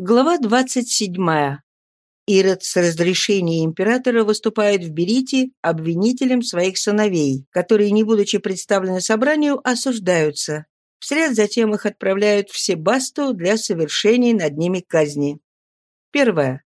Глава 27. Ирод с разрешения императора выступает в Берите обвинителем своих сыновей, которые, не будучи представлены собранию, осуждаются. Вслед затем их отправляют в Себасту для совершения над ними казни. Первое.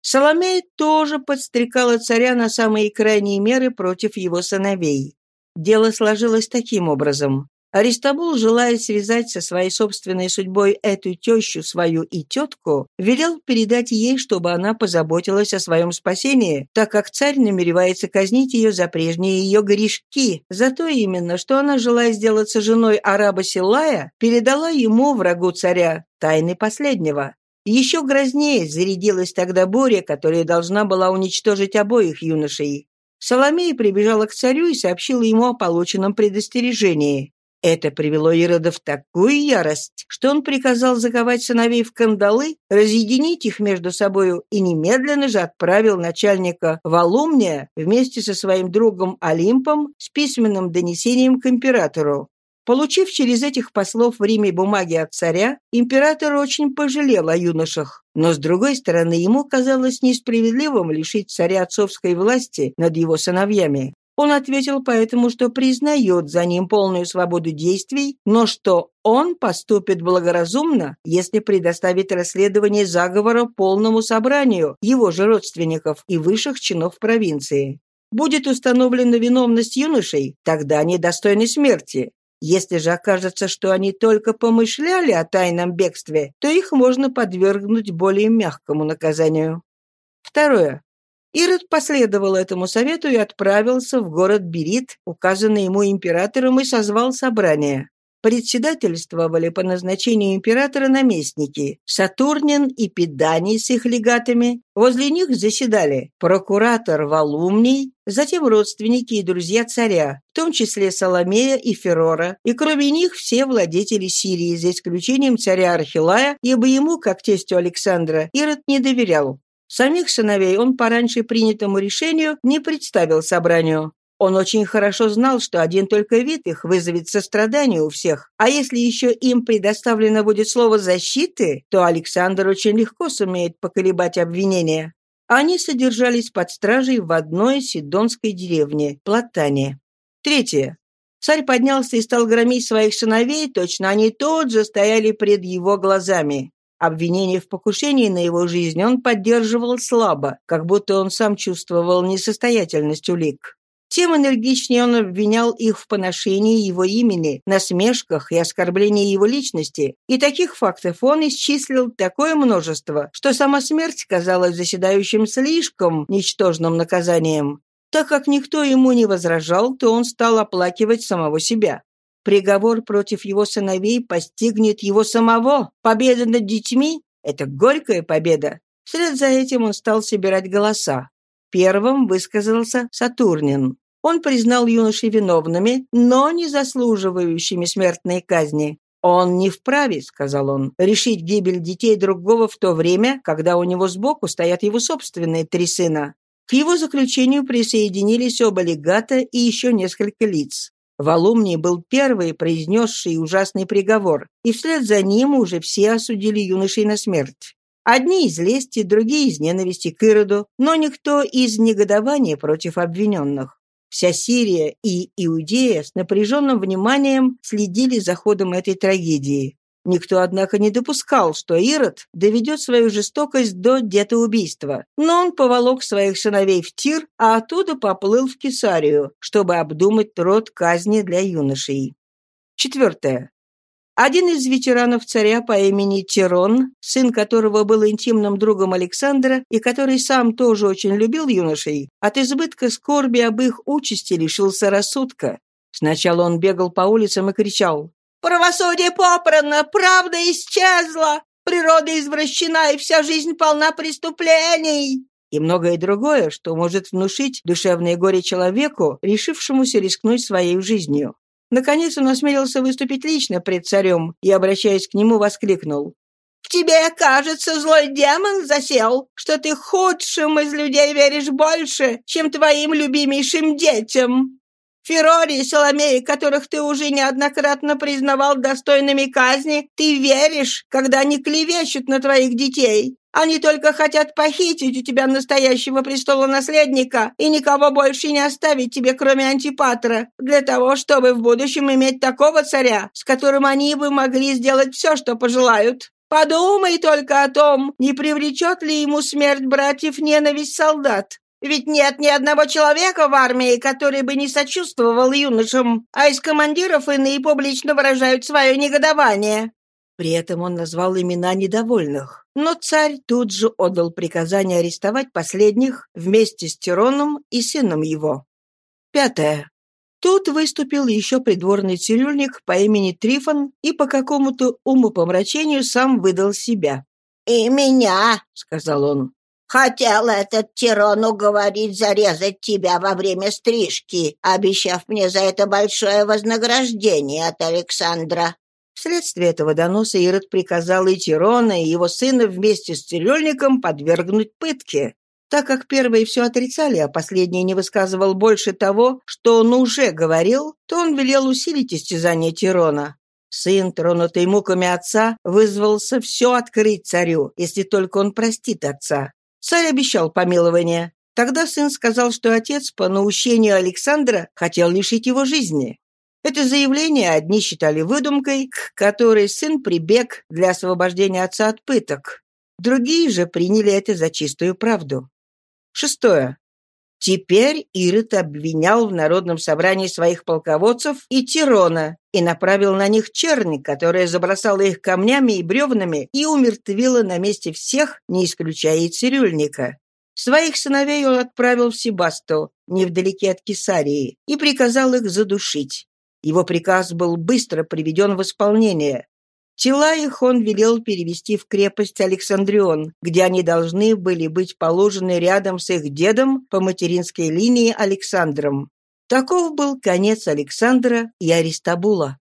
Соломея тоже подстрекала царя на самые крайние меры против его сыновей. Дело сложилось таким образом. Аристобул, желая связать со своей собственной судьбой эту тещу свою и тетку, велел передать ей, чтобы она позаботилась о своем спасении, так как царь намеревается казнить ее за прежние ее грешки, за то именно, что она, желая сделаться женой араба Силая, передала ему, врагу царя, тайны последнего. Еще грознее зарядилась тогда буря, которая должна была уничтожить обоих юношей. Соломея прибежала к царю и сообщила ему о полученном предостережении. Это привело Ирода в такую ярость, что он приказал заковать сыновей в кандалы, разъединить их между собою и немедленно же отправил начальника Валумния вместе со своим другом Олимпом с письменным донесением к императору. Получив через этих послов в Риме бумаги от царя, император очень пожалел о юношах. Но, с другой стороны, ему казалось несправедливым лишить царя отцовской власти над его сыновьями. Он ответил поэтому, что признает за ним полную свободу действий, но что он поступит благоразумно, если предоставит расследование заговора полному собранию его же родственников и высших чинов провинции. Будет установлена виновность юношей, тогда они достойны смерти. Если же окажется, что они только помышляли о тайном бегстве, то их можно подвергнуть более мягкому наказанию. Второе. Ирод последовал этому совету и отправился в город Берит, указанный ему императором, и созвал собрание. Председательствовали по назначению императора наместники Сатурнин и Педаний с их легатами. Возле них заседали прокуратор Валумний, затем родственники и друзья царя, в том числе Соломея и Ферора, и кроме них все владетели Сирии, за исключением царя Архилая, ибо ему, как тестю Александра, Ирод не доверял. Самих сыновей он по раньше принятому решению не представил собранию. Он очень хорошо знал, что один только вид их вызовет сострадание у всех, а если еще им предоставлено будет слово защиты, то Александр очень легко сумеет поколебать обвинения. Они содержались под стражей в одной сидонской деревне, Платане. Третье. Царь поднялся и стал громить своих сыновей, точно они тот же стояли пред его глазами. Обвинение в покушении на его жизнь он поддерживал слабо, как будто он сам чувствовал несостоятельность улик. Тем энергичнее он обвинял их в поношении его имени, насмешках и оскорблении его личности, и таких фактов он исчислил такое множество, что сама смерть казалась заседающим слишком ничтожным наказанием. Так как никто ему не возражал, то он стал оплакивать самого себя. Приговор против его сыновей постигнет его самого. Победа над детьми — это горькая победа. Вслед за этим он стал собирать голоса. Первым высказался Сатурнин. Он признал юношей виновными, но не заслуживающими смертной казни. «Он не вправе», — сказал он, — «решить гибель детей другого в то время, когда у него сбоку стоят его собственные три сына». К его заключению присоединились оба легата и еще несколько лиц. Валумний был первый, произнесший ужасный приговор, и вслед за ним уже все осудили юношей на смерть. Одни из лести, другие из ненависти к Ироду, но никто из негодования против обвиненных. Вся Сирия и Иудея с напряженным вниманием следили за ходом этой трагедии. Никто, однако, не допускал, что Ирод доведет свою жестокость до детоубийства. Но он поволок своих сыновей в Тир, а оттуда поплыл в Кесарию, чтобы обдумать род казни для юношей. Четвертое. Один из ветеранов царя по имени Тирон, сын которого был интимным другом Александра и который сам тоже очень любил юношей, от избытка скорби об их участи лишился рассудка. Сначала он бегал по улицам и кричал Правосудие попрано, правда исчезла, природа извращена, и вся жизнь полна преступлений. И многое другое, что может внушить душевное горе человеку, решившемуся рискнуть своей жизнью. Наконец он осмелился выступить лично пред царем и, обращаясь к нему, воскликнул. «В тебе, кажется, злой демон засел, что ты худшим из людей веришь больше, чем твоим любимейшим детям». Ферори и Соломеи, которых ты уже неоднократно признавал достойными казни, ты веришь, когда они клевещут на твоих детей. Они только хотят похитить у тебя настоящего престола наследника и никого больше не оставить тебе, кроме Антипатра, для того, чтобы в будущем иметь такого царя, с которым они бы могли сделать все, что пожелают. Подумай только о том, не привлечет ли ему смерть братьев ненависть солдат. Ведь нет ни одного человека в армии, который бы не сочувствовал юношам, а из командиров иные публично выражают свое негодование». При этом он назвал имена недовольных. Но царь тут же отдал приказание арестовать последних вместе с Тироном и сыном его. Пятое. Тут выступил еще придворный цирюльник по имени Трифон и по какому-то умопомрачению сам выдал себя. «И меня», — сказал он, Хотел этот тиран уговорить зарезать тебя во время стрижки, обещав мне за это большое вознаграждение от Александра». Вследствие этого доноса Ирод приказал и Тирона, и его сына вместе с цирюльником подвергнуть пытке. Так как первые все отрицали, а последний не высказывал больше того, что он уже говорил, то он велел усилить истязание Тирона. Сын, тронутый муками отца, вызвался все открыть царю, если только он простит отца. Царь обещал помилование. Тогда сын сказал, что отец по наущению Александра хотел лишить его жизни. Это заявление одни считали выдумкой, к которой сын прибег для освобождения отца от пыток. Другие же приняли это за чистую правду. Шестое. Теперь Ирод обвинял в народном собрании своих полководцев и Тирона и направил на них черни, которая забросала их камнями и бревнами и умертвила на месте всех, не исключая и цирюльника. Своих сыновей он отправил в Себасту, невдалеке от Кесарии, и приказал их задушить. Его приказ был быстро приведен в исполнение. Тела их он велел перевести в крепость Александрион, где они должны были быть положены рядом с их дедом по материнской линии Александром. Таков был конец Александра и Аристабула.